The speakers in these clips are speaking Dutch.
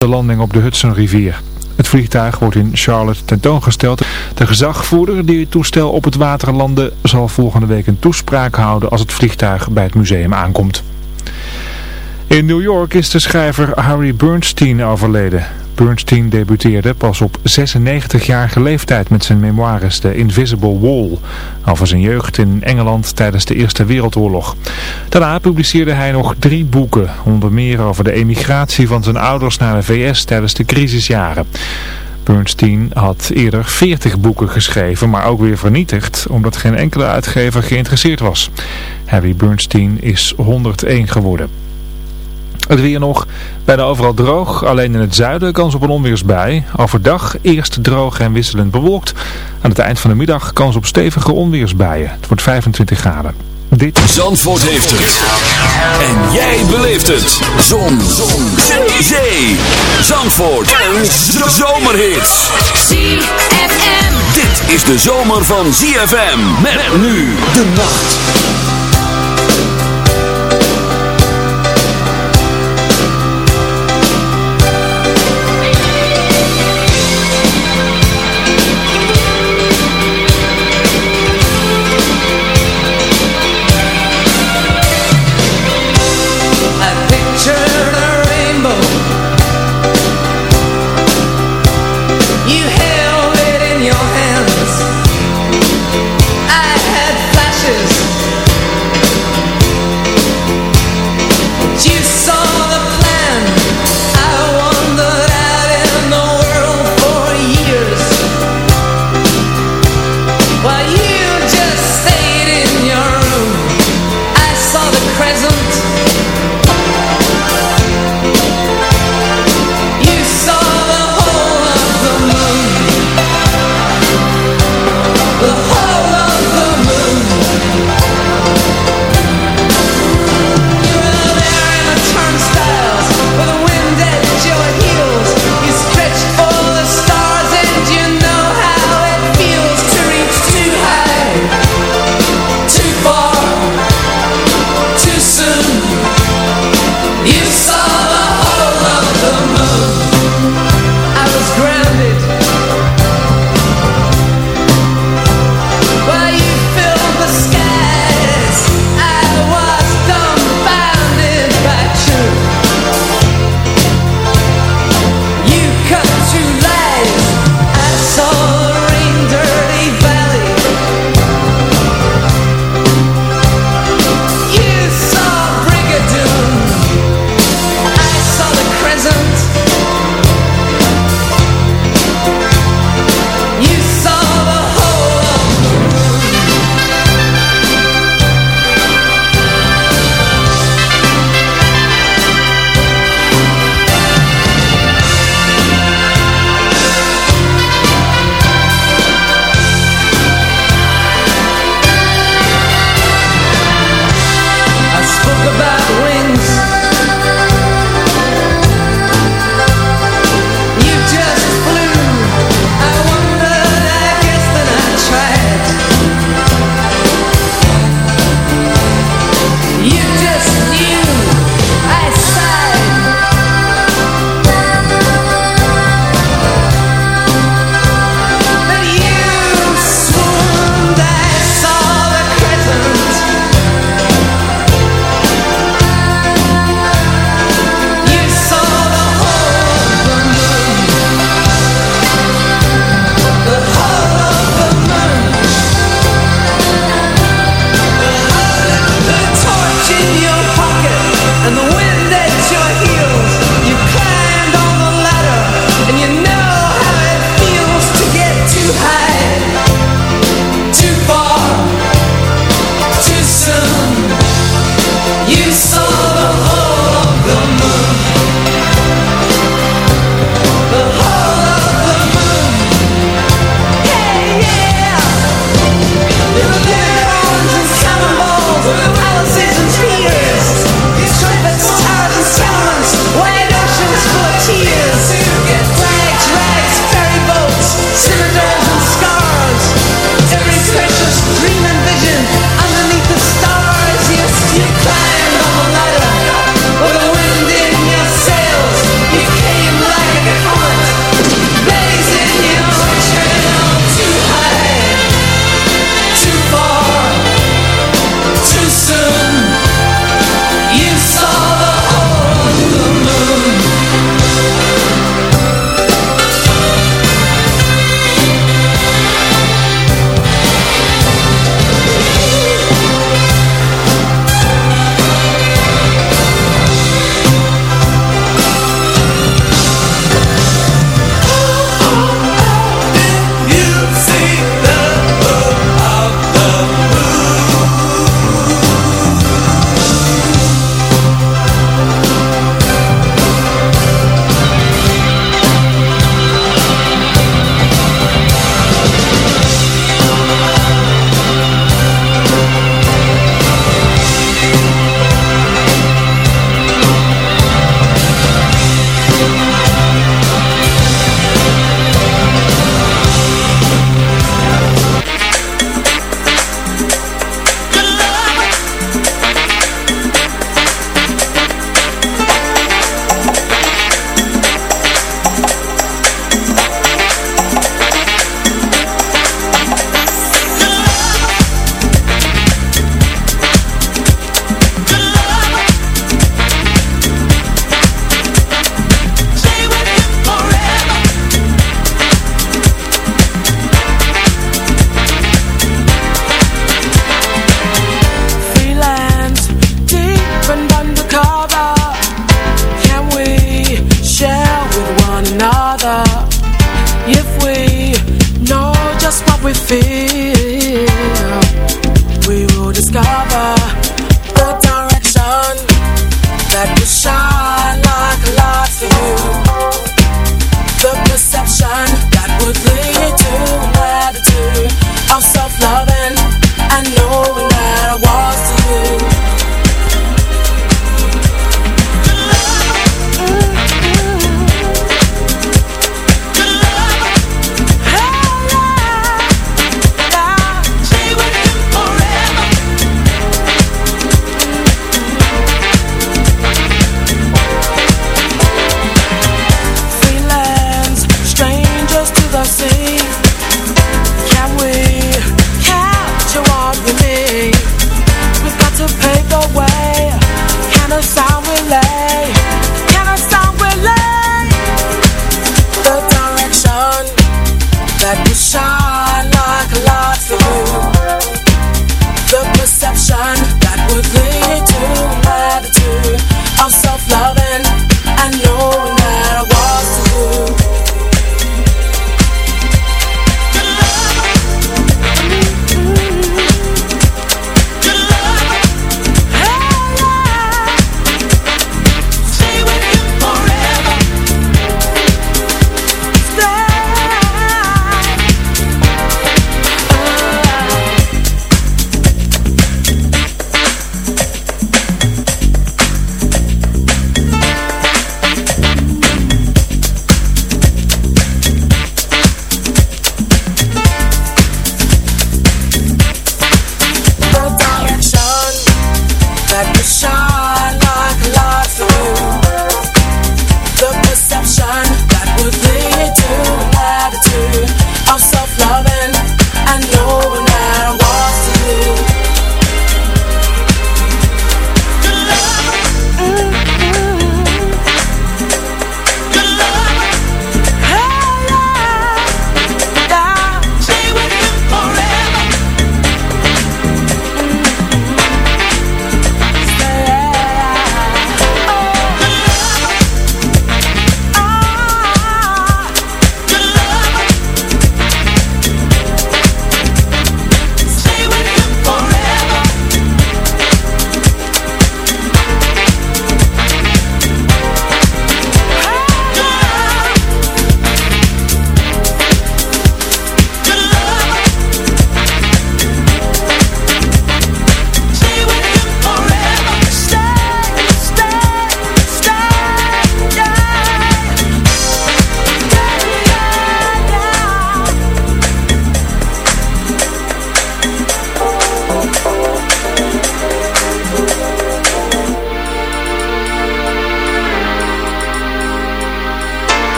de landing op de Hudsonrivier. Het vliegtuig wordt in Charlotte tentoongesteld. De gezagvoerder die het toestel op het water landde zal volgende week een toespraak houden als het vliegtuig bij het museum aankomt. In New York is de schrijver Harry Bernstein overleden. Bernstein debuteerde pas op 96-jarige leeftijd met zijn memoires The Invisible Wall over zijn jeugd in Engeland tijdens de Eerste Wereldoorlog. Daarna publiceerde hij nog drie boeken, onder meer over de emigratie van zijn ouders naar de VS tijdens de crisisjaren. Bernstein had eerder 40 boeken geschreven, maar ook weer vernietigd, omdat geen enkele uitgever geïnteresseerd was. Harry Bernstein is 101 geworden. Het weer nog bijna overal droog, alleen in het zuiden kans op een onweersbui. Overdag eerst droog en wisselend bewolkt. Aan het eind van de middag kans op stevige onweersbuien. Het wordt 25 graden. Dit... Zandvoort heeft het. En jij beleeft het. Zon. Zon. Zee. Zee. Zandvoort. Een zomerhit. ZFM. Dit is de zomer van ZFM. Met nu de nacht.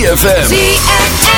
ZFM.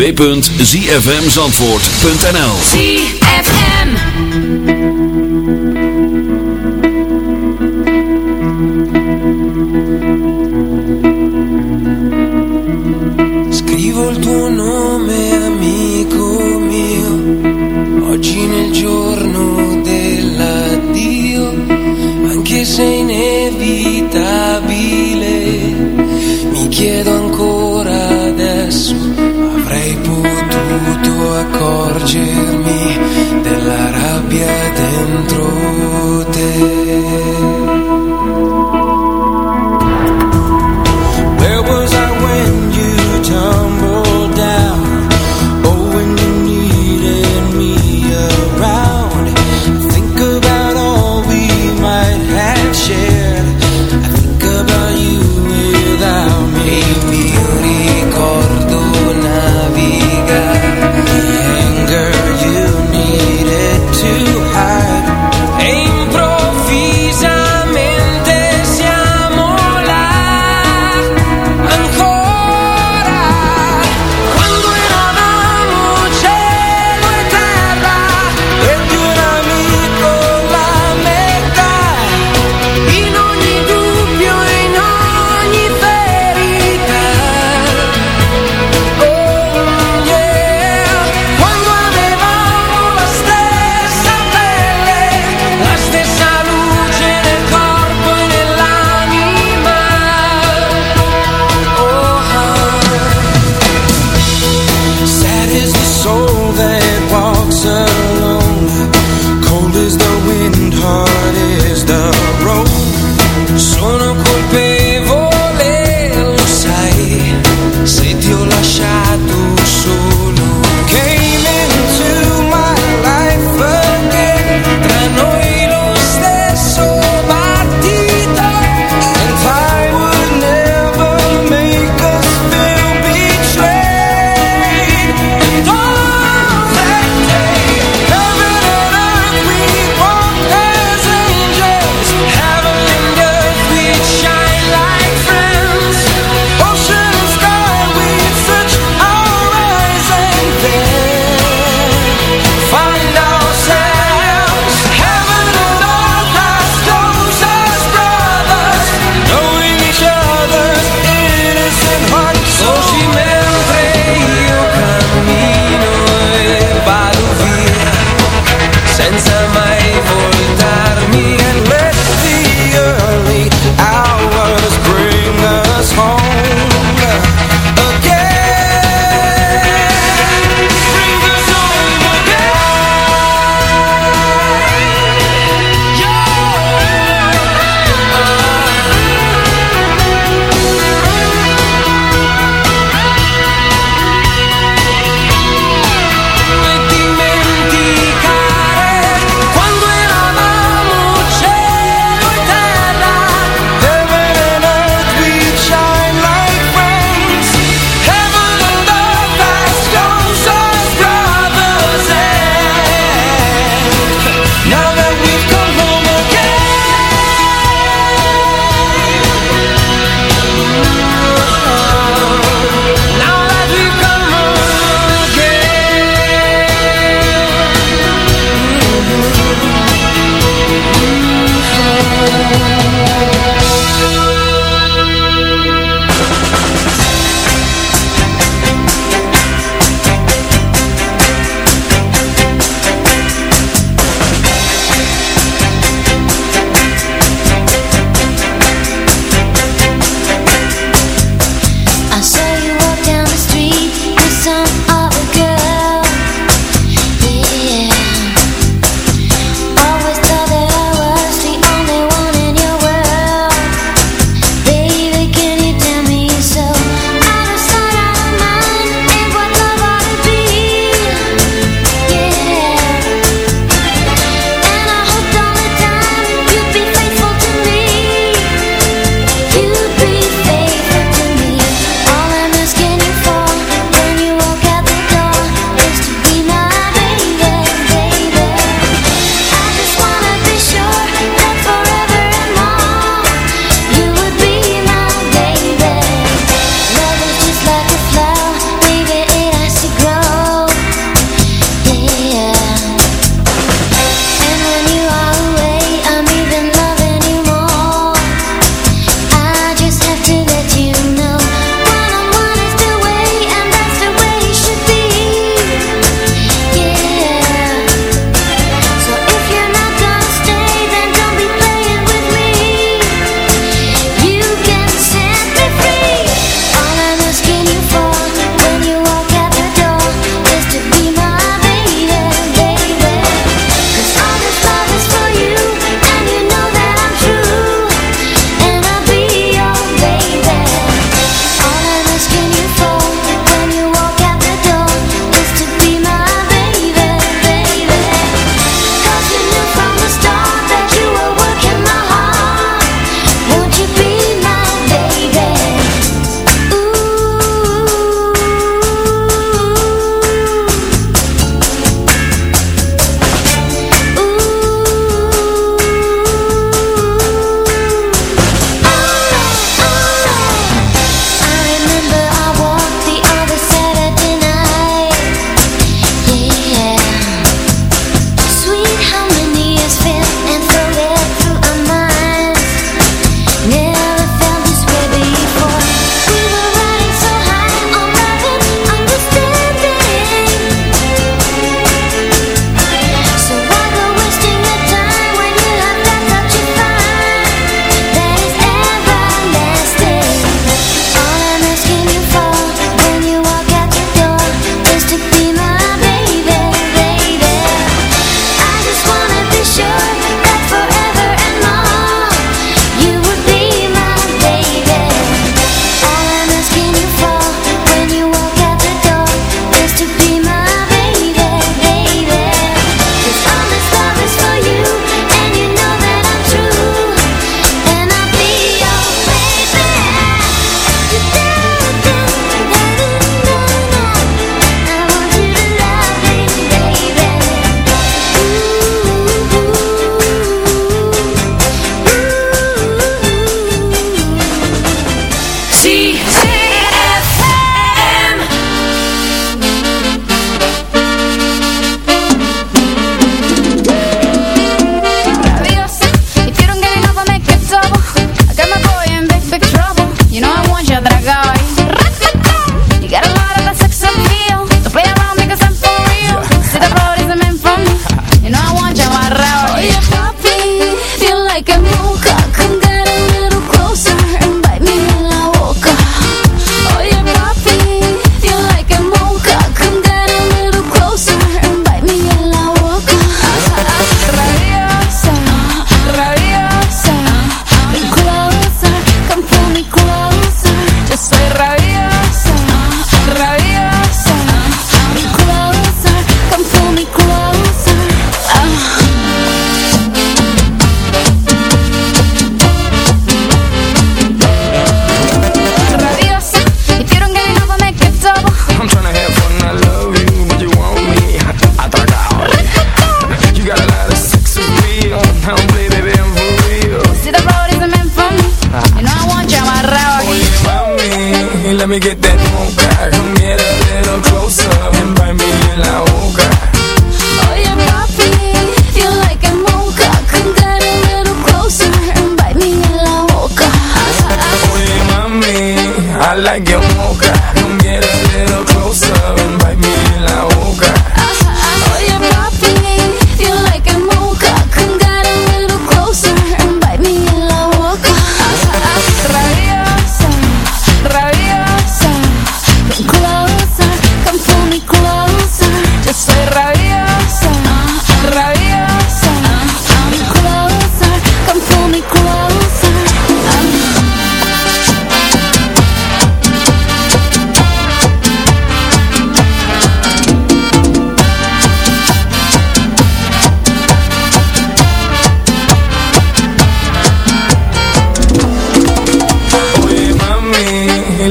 www.zfmzandvoort.nl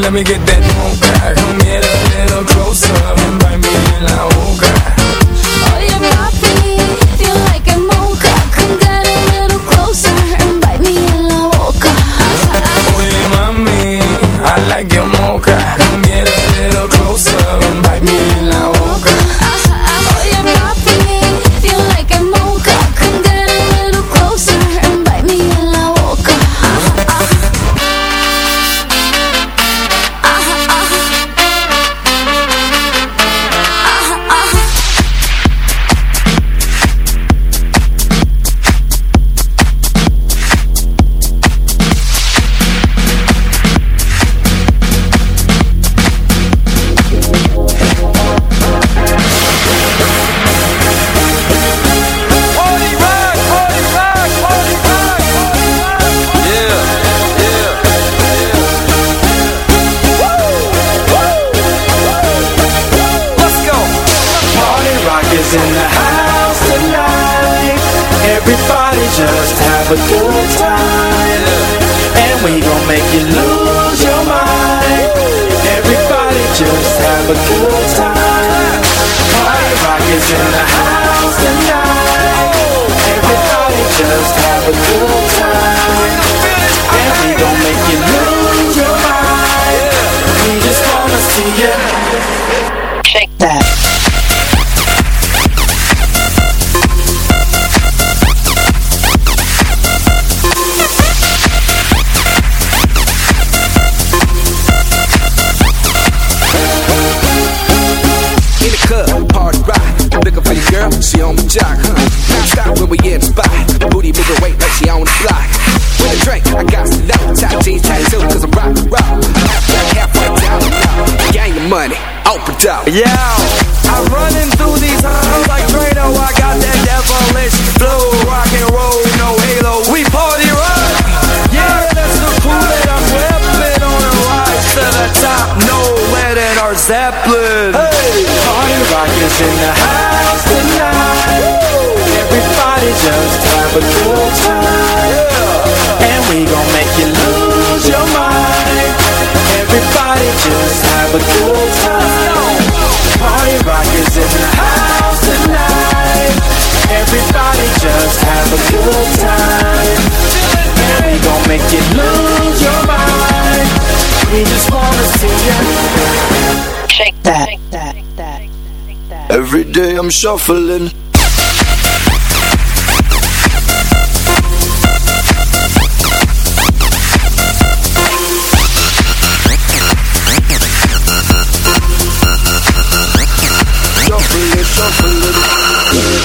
let me get that mocha. Come she on the jock, huh? Now stop when we in the spot. Booty moving weight like she on the block. With a drink, I got some low top jeans tattoo, cause I'm rock, rock. Half half white, down and out. Gang the money, open up. Yeah, I'm running through these halls like Drano. I got that devilish Zeppelin. Hey, party rock is in the house tonight. Everybody just have a good time. And we gon' make you lose your mind. Everybody just have a good time. Party rock is in the house tonight. Everybody just have a good time. And we gon' make you lose your. We just wanna see you. Shake that. Every day I'm shuffling. Shuffling, shuffling.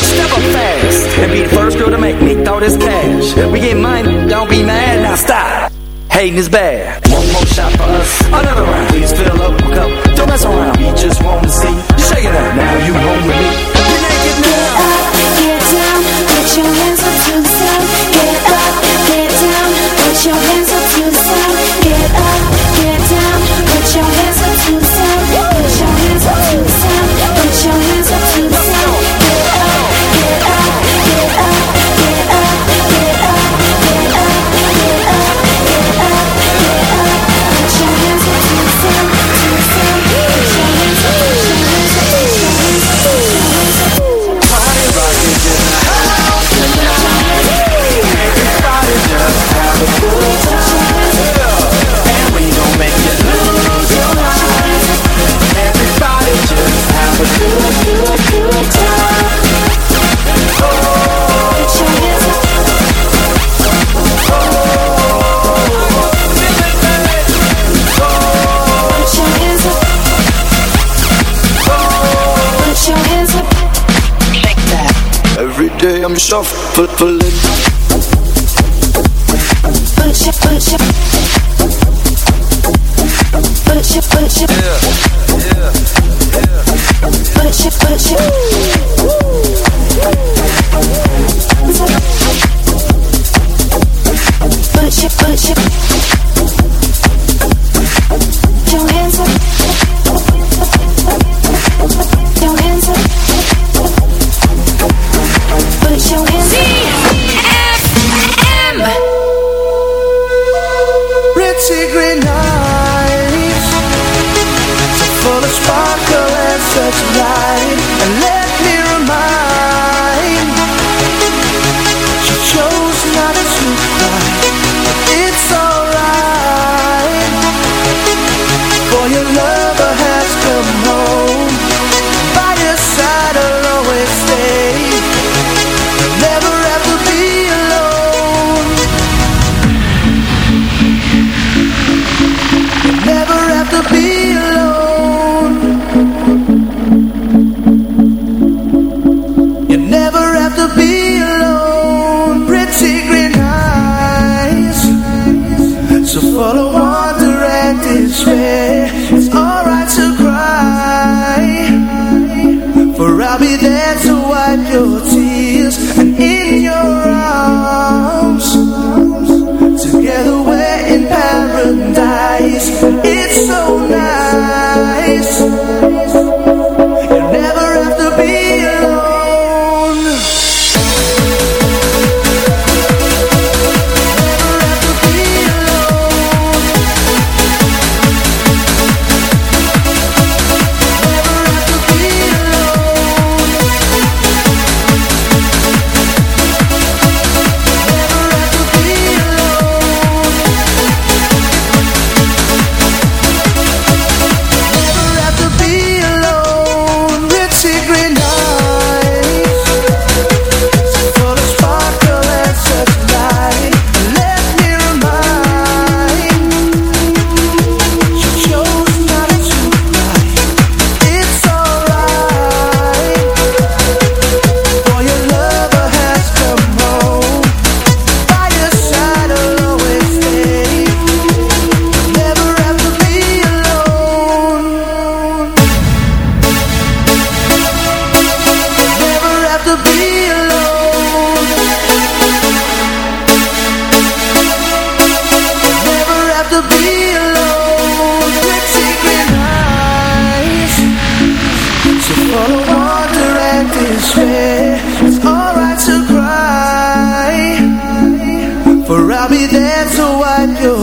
Step up fast and be the first girl to make me throw this cash. We get money, don't be mad, now stop. Hating is bad. One more shot for us, another round. Please fill up a cup, don't mess around. We just wanna see you shake it out. Now you home with me.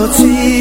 Forty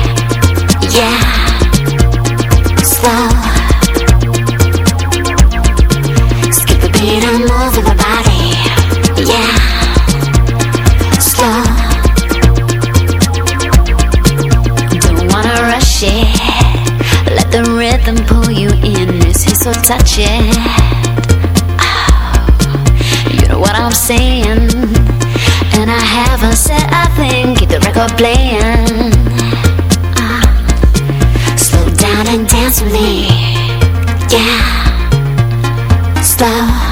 Let the rhythm pull you in. This is so touchy? Oh, you know what I'm saying. And I haven't said a thing. Keep the record playing. Uh, slow down and dance with me. Yeah. Slow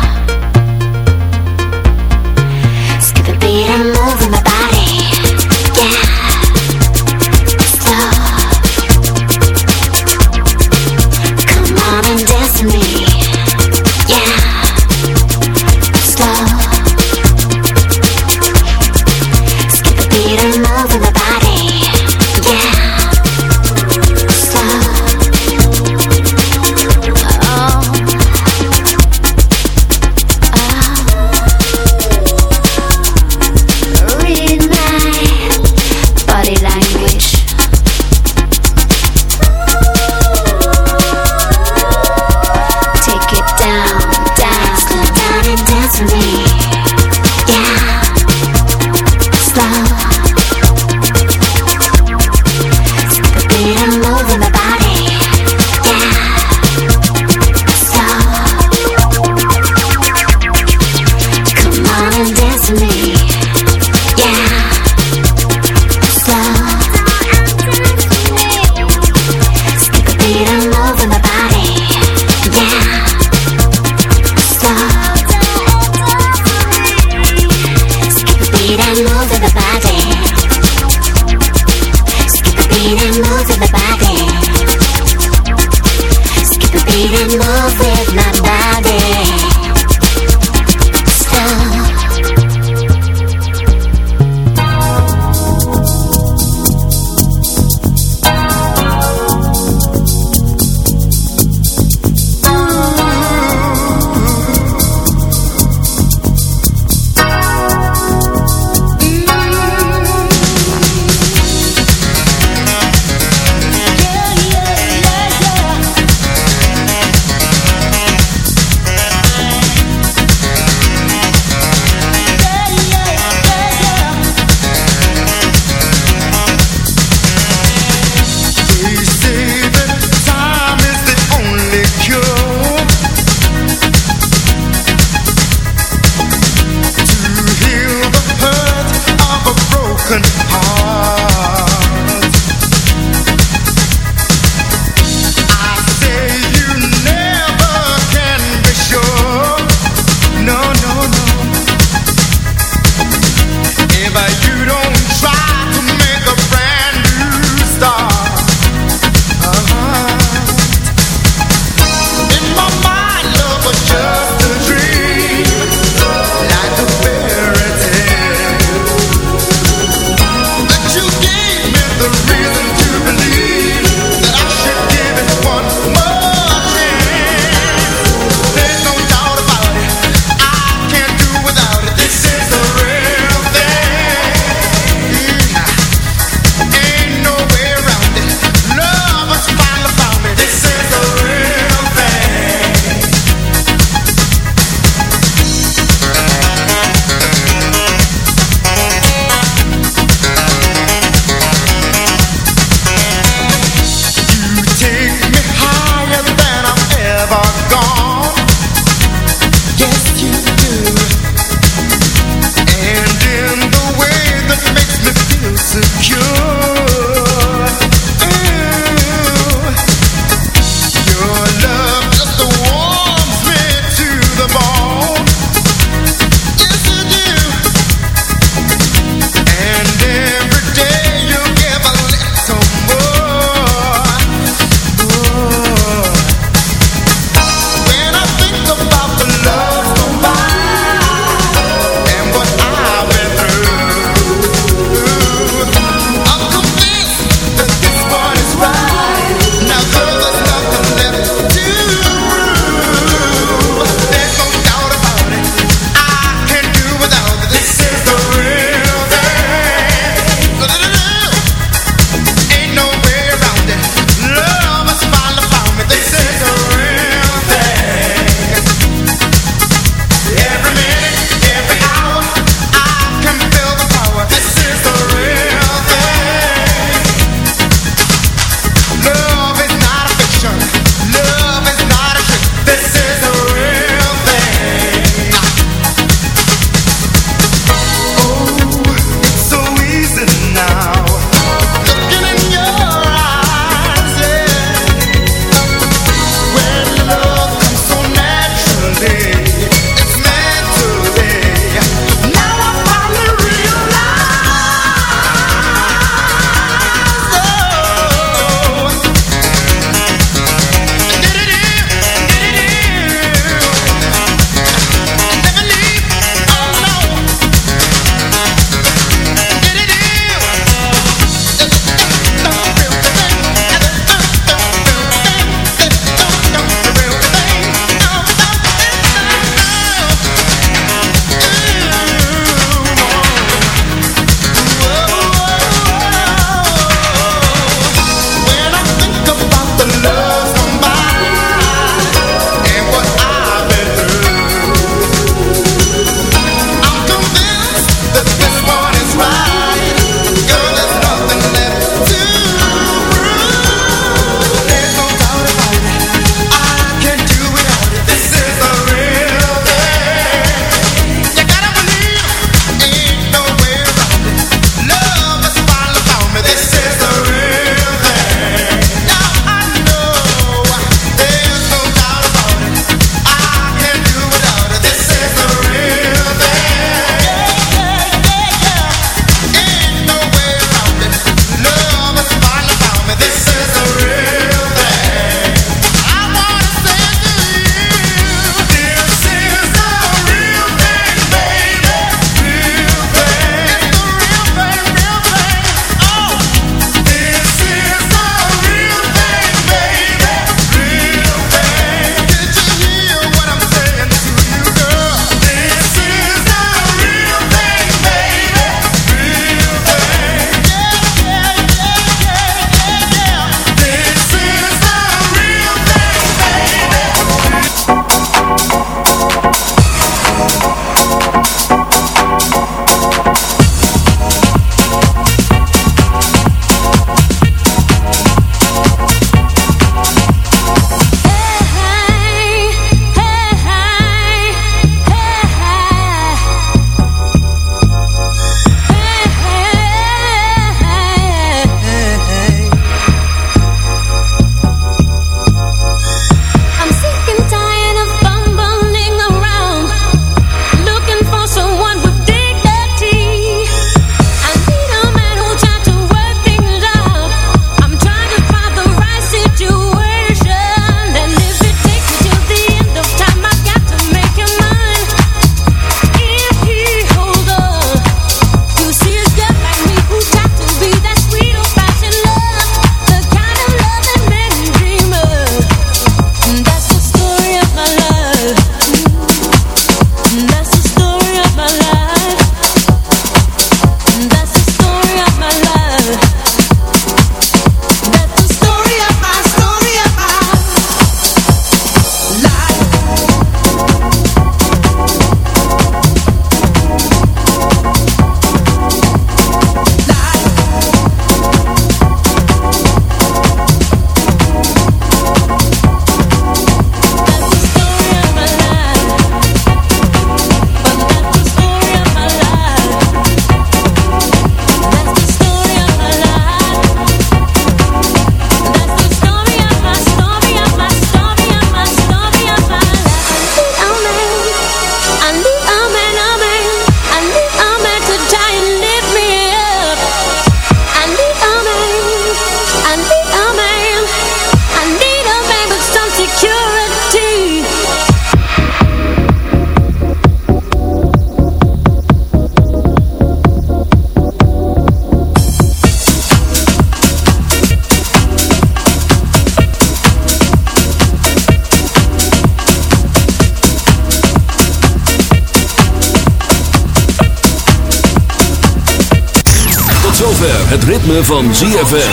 het ritme van ZFM.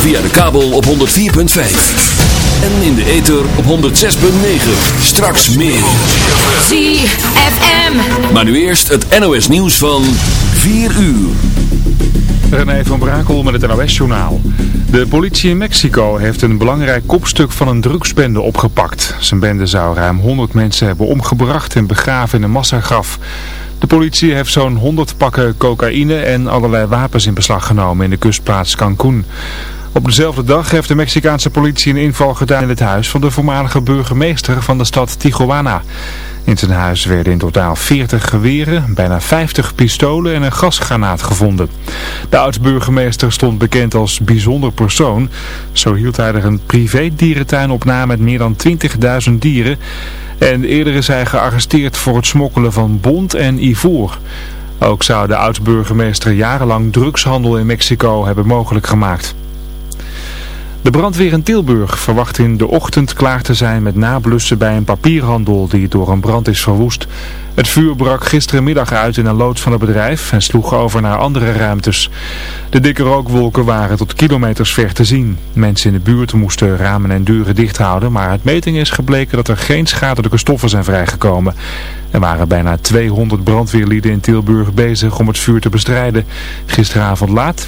Via de kabel op 104.5. En in de ether op 106.9. Straks meer. ZFM. Maar nu eerst het NOS nieuws van 4 uur. René van Brakel met het NOS-journaal. De politie in Mexico heeft een belangrijk kopstuk van een drugsbende opgepakt. Zijn bende zou ruim 100 mensen hebben omgebracht en begraven in een massagraf. De politie heeft zo'n 100 pakken cocaïne en allerlei wapens in beslag genomen in de kustplaats Cancún. Op dezelfde dag heeft de Mexicaanse politie een inval gedaan in het huis van de voormalige burgemeester van de stad Tijuana. In zijn huis werden in totaal 40 geweren, bijna 50 pistolen en een gasgranaat gevonden. De oud-burgemeester stond bekend als bijzonder persoon. Zo hield hij er een privé-dierentuin op na met meer dan 20.000 dieren. En eerder is hij gearresteerd voor het smokkelen van bont en ivoor. Ook zou de oud-burgemeester jarenlang drugshandel in Mexico hebben mogelijk gemaakt. De brandweer in Tilburg verwacht in de ochtend klaar te zijn met nablussen bij een papierhandel die door een brand is verwoest. Het vuur brak gisterenmiddag uit in een loods van het bedrijf en sloeg over naar andere ruimtes. De dikke rookwolken waren tot kilometers ver te zien. Mensen in de buurt moesten ramen en deuren dicht houden, maar uit metingen is gebleken dat er geen schadelijke stoffen zijn vrijgekomen. Er waren bijna 200 brandweerlieden in Tilburg bezig om het vuur te bestrijden. Gisteravond laat